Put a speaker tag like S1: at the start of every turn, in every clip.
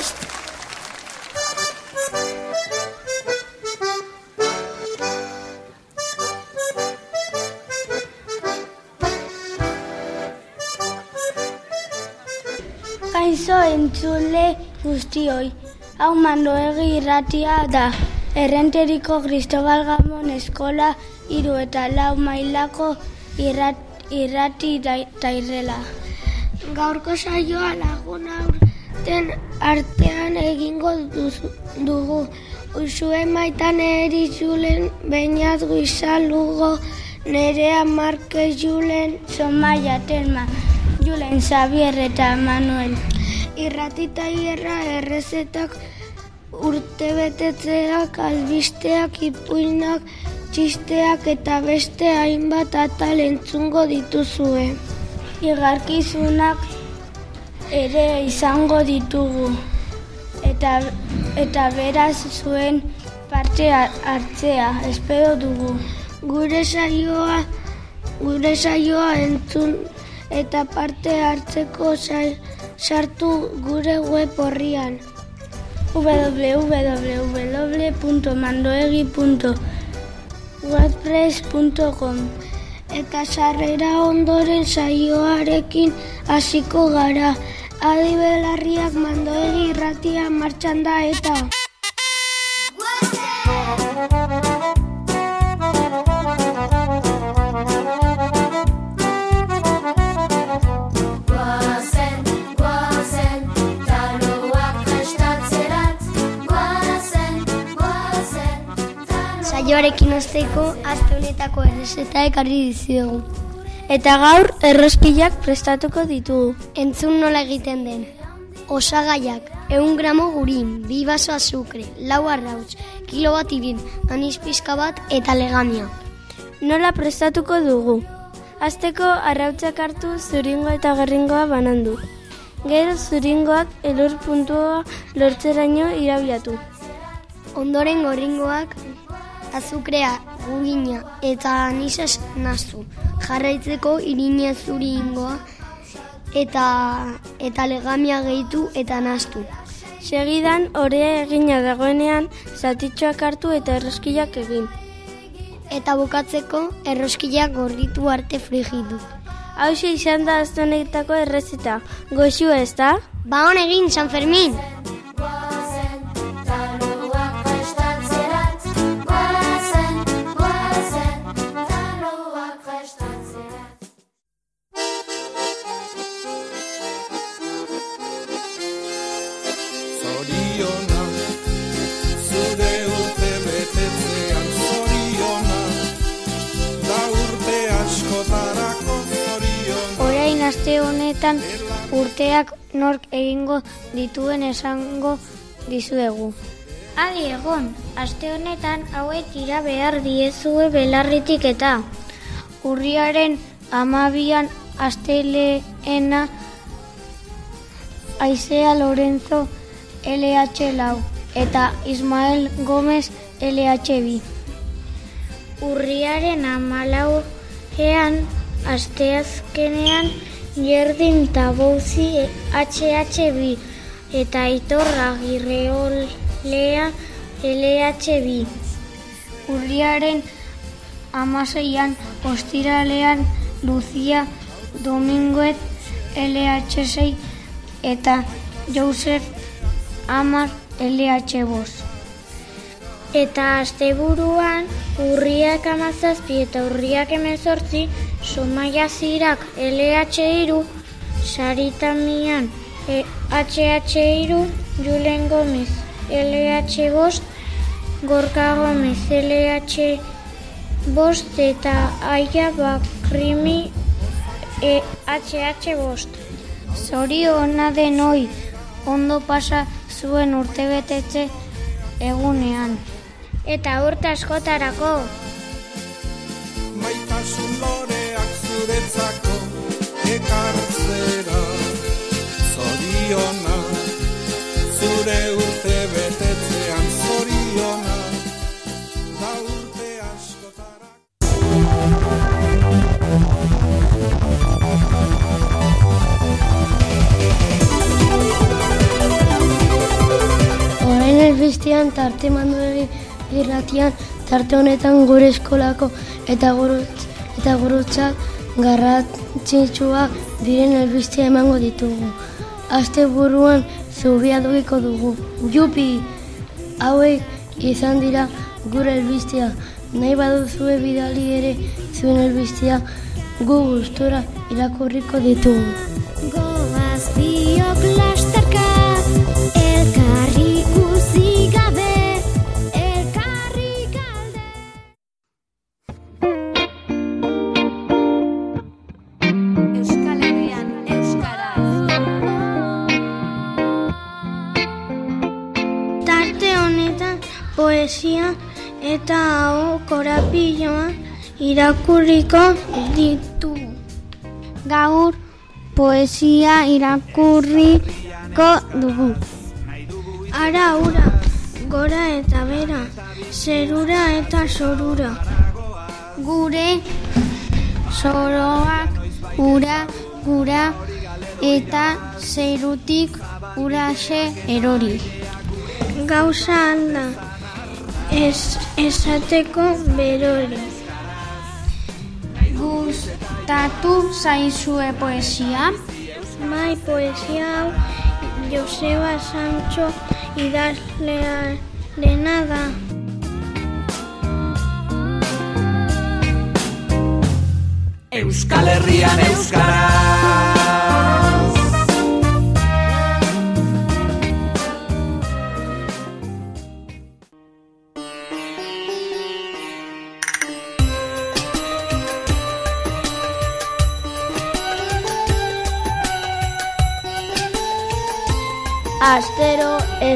S1: bost!
S2: Kaixo entzule guztioi, hau mandoegi irratia da. Errenteriko Cristobal Gamon eskola hiru eta lau mailako irrat, irrati tairrela.
S3: Gaurko saioa lagun aurten artean egingo duzu, dugu. Usue maitan eri julen bainat guiza lugo nerea marke julen
S2: Somaia Telma, Julen Xavier eta Manuel.
S3: irratita hierra errezetak urte betetzeak, albisteak, ipuinak, txisteak eta beste hainbat atal entzungo dituzue.
S2: Igarkizunak ere izango ditugu. Eta, eta beraz zuen parte har- hartzea, espero dugu.
S3: Gure saioa, gure saioa entzun eta parte hartzeko sartu gure web horrian.
S2: www.mandoegi.wordpress.com
S3: Eta sarrera ondoren saioarekin hasiko gara. Adi belarriak mandoegi irratia martxan da eta... Saioarekin hasteko aste honetako errezeta ekarri dizuegu. Eta gaur erroskilak prestatuko ditugu. Entzun nola egiten den. Osagaiak, eun gramo gurin, bi baso azukre, lau arrautz, kilo bat irin, anis pizka bat eta legamia. Nola prestatuko dugu? Azteko arrautzak hartu zuringo eta gerringoa banandu. Gero zuringoak elur puntua lortzeraino irabiatu. Ondoren gorringoak azukrea, gugina eta anisas nazu. Jarraitzeko irina zuringoa eta eta legamia gehitu eta nastu. Segidan orea egina dagoenean zatitxoak hartu eta erroskilak egin. Eta bukatzeko erroskilak gorditu arte frigidu. Hau izan da aztonetako errezeta. Goxu ez da? Ba hon egin, San Fermin! Aste honetan urteak nork egingo dituen esango dizuegu. Adi egon, aste honetan hauek ira behar diezue belarritik eta urriaren amabian asteleena Aizea Lorenzo LH lau eta Ismael Gomez LH bi. Urriaren amalauean, asteazkenean, Jerdin Tabouzi HH2 eta Aitorra Girreolea LH2. Urriaren amaseian, ostiralean, Lucia Dominguez LH6 eta Joseph Amar LH5. Eta asteburuan urriak amazazpi eta urriak emezortzi Somaia zirak LH2, Saritamian e, HH2, Julen Gomez LH5, Gorka Gomez LH5 eta Aia Bakrimi e, HH5. Zorio ona denoi, ondo pasa zuen urtebetetze egunean. Eta urte askotarako.
S1: Maitasun loreak zuretzako ekartzera Zoriona, zure urte betetzean zoriona Da urte askotarako
S3: albistean tarte manduegi irratian tarte honetan gure eskolako eta gurutz, eta gurutzak garrantzitsua diren albistea emango ditugu. Aste buruan zubia dugiko dugu. Jupi! Hauek izan dira gure albistea. Nahi baduzue bidali ere zuen albistea gu gustura irakurriko ditugu.
S4: Goaz biok lasterka
S2: poesia eta hau korapilloa irakurriko ditugu. Gaur poesia irakurriko dugu. Ara ura, gora eta bera, zerura eta sorura. Gure soroak ura, gura eta zerutik uraxe erori. Gauza alda, ez, esateko berori. Gustatu zaizue poesia? Bai, poesia hau Joseba Sancho idazlearena da.
S1: Euskal Herrian euskaraz.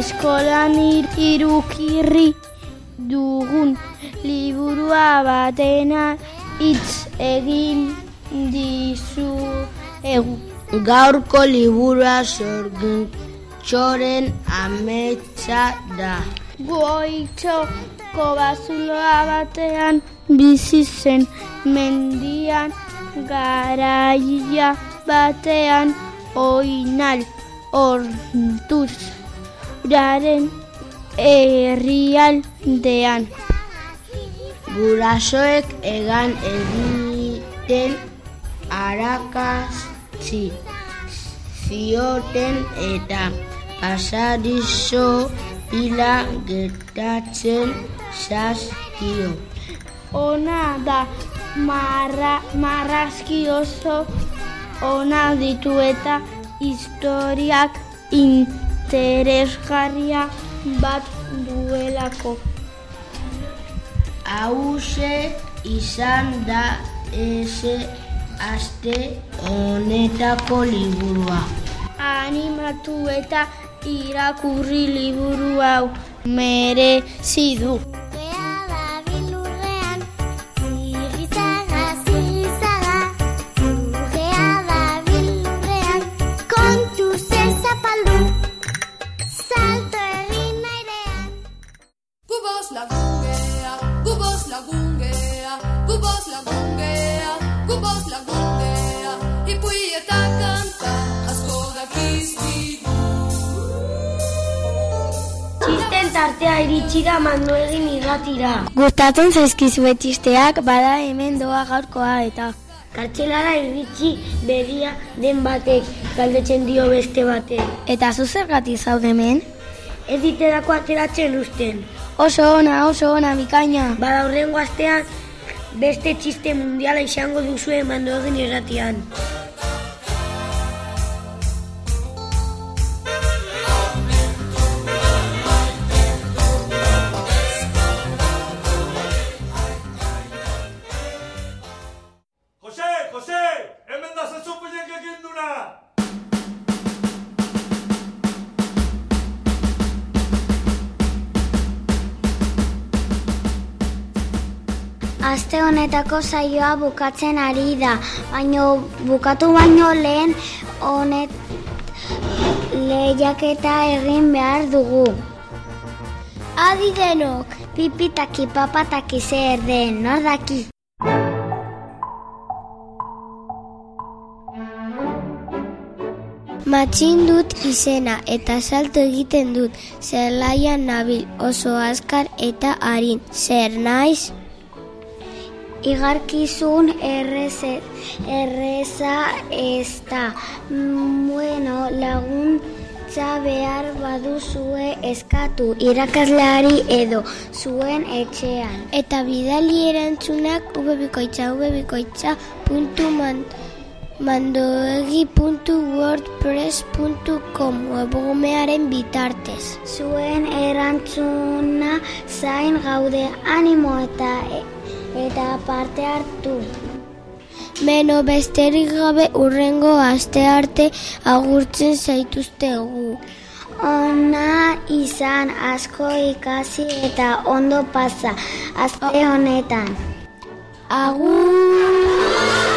S2: Eskolan ir, irukirri dugun liburua batena hitz egin dizu egu.
S3: Gaurko liburua sorgintxoren ametsa da.
S2: Goitzoko bazuloa batean bizi zen mendian garaia batean oinal ortuz raren herrialdean.
S3: Gurasoek egan egiten arakatzi zioten eta pasadizo pila gertatzen zazkio.
S2: Ona da marra, marrazki oso ona ditu eta historiak interesgarria bat duelako.
S3: Hauze izan da eze aste honetako liburua.
S2: Animatu eta irakurri liburu hau merezi du.
S3: Tartea iritsi da mandu egin irratira.
S2: Gustatzen zaizkizu txisteak bada hemen doa gaurkoa eta
S3: Kartxelara iritsi begia den batek galdetzen dio beste batek.
S2: eta zu zergatik zaude hemen?
S3: Ez diterako ateratzen usten.
S2: Oso ona, oso ona bikaina.
S3: Bada horrengo astean beste txiste mundiala izango duzue mandu egin irratian. Aste honetako saioa bukatzen ari da, baino bukatu baino lehen honet lehiaketa egin behar dugu. Adi denok, pipitaki papataki zer den, nor daki? Matxin dut izena eta salto egiten dut. Zerlaian nabil oso azkar eta harin. Zer naiz?
S4: Igarkizun erreze, erreza ez da. Bueno, laguntza behar baduzue eskatu irakasleari edo zuen etxean.
S3: Eta bidali erantzunak ubebikoitza ubebikoitza puntu man, mandoegi.wordpress.com webgunearen bitartez.
S4: Zuen erantzuna zain gaude animo eta eta parte hartu.
S3: Beno besterik gabe urrengo aste arte agurtzen zaituztegu.
S4: Ona izan asko ikasi eta ondo pasa aste honetan.
S3: Agur!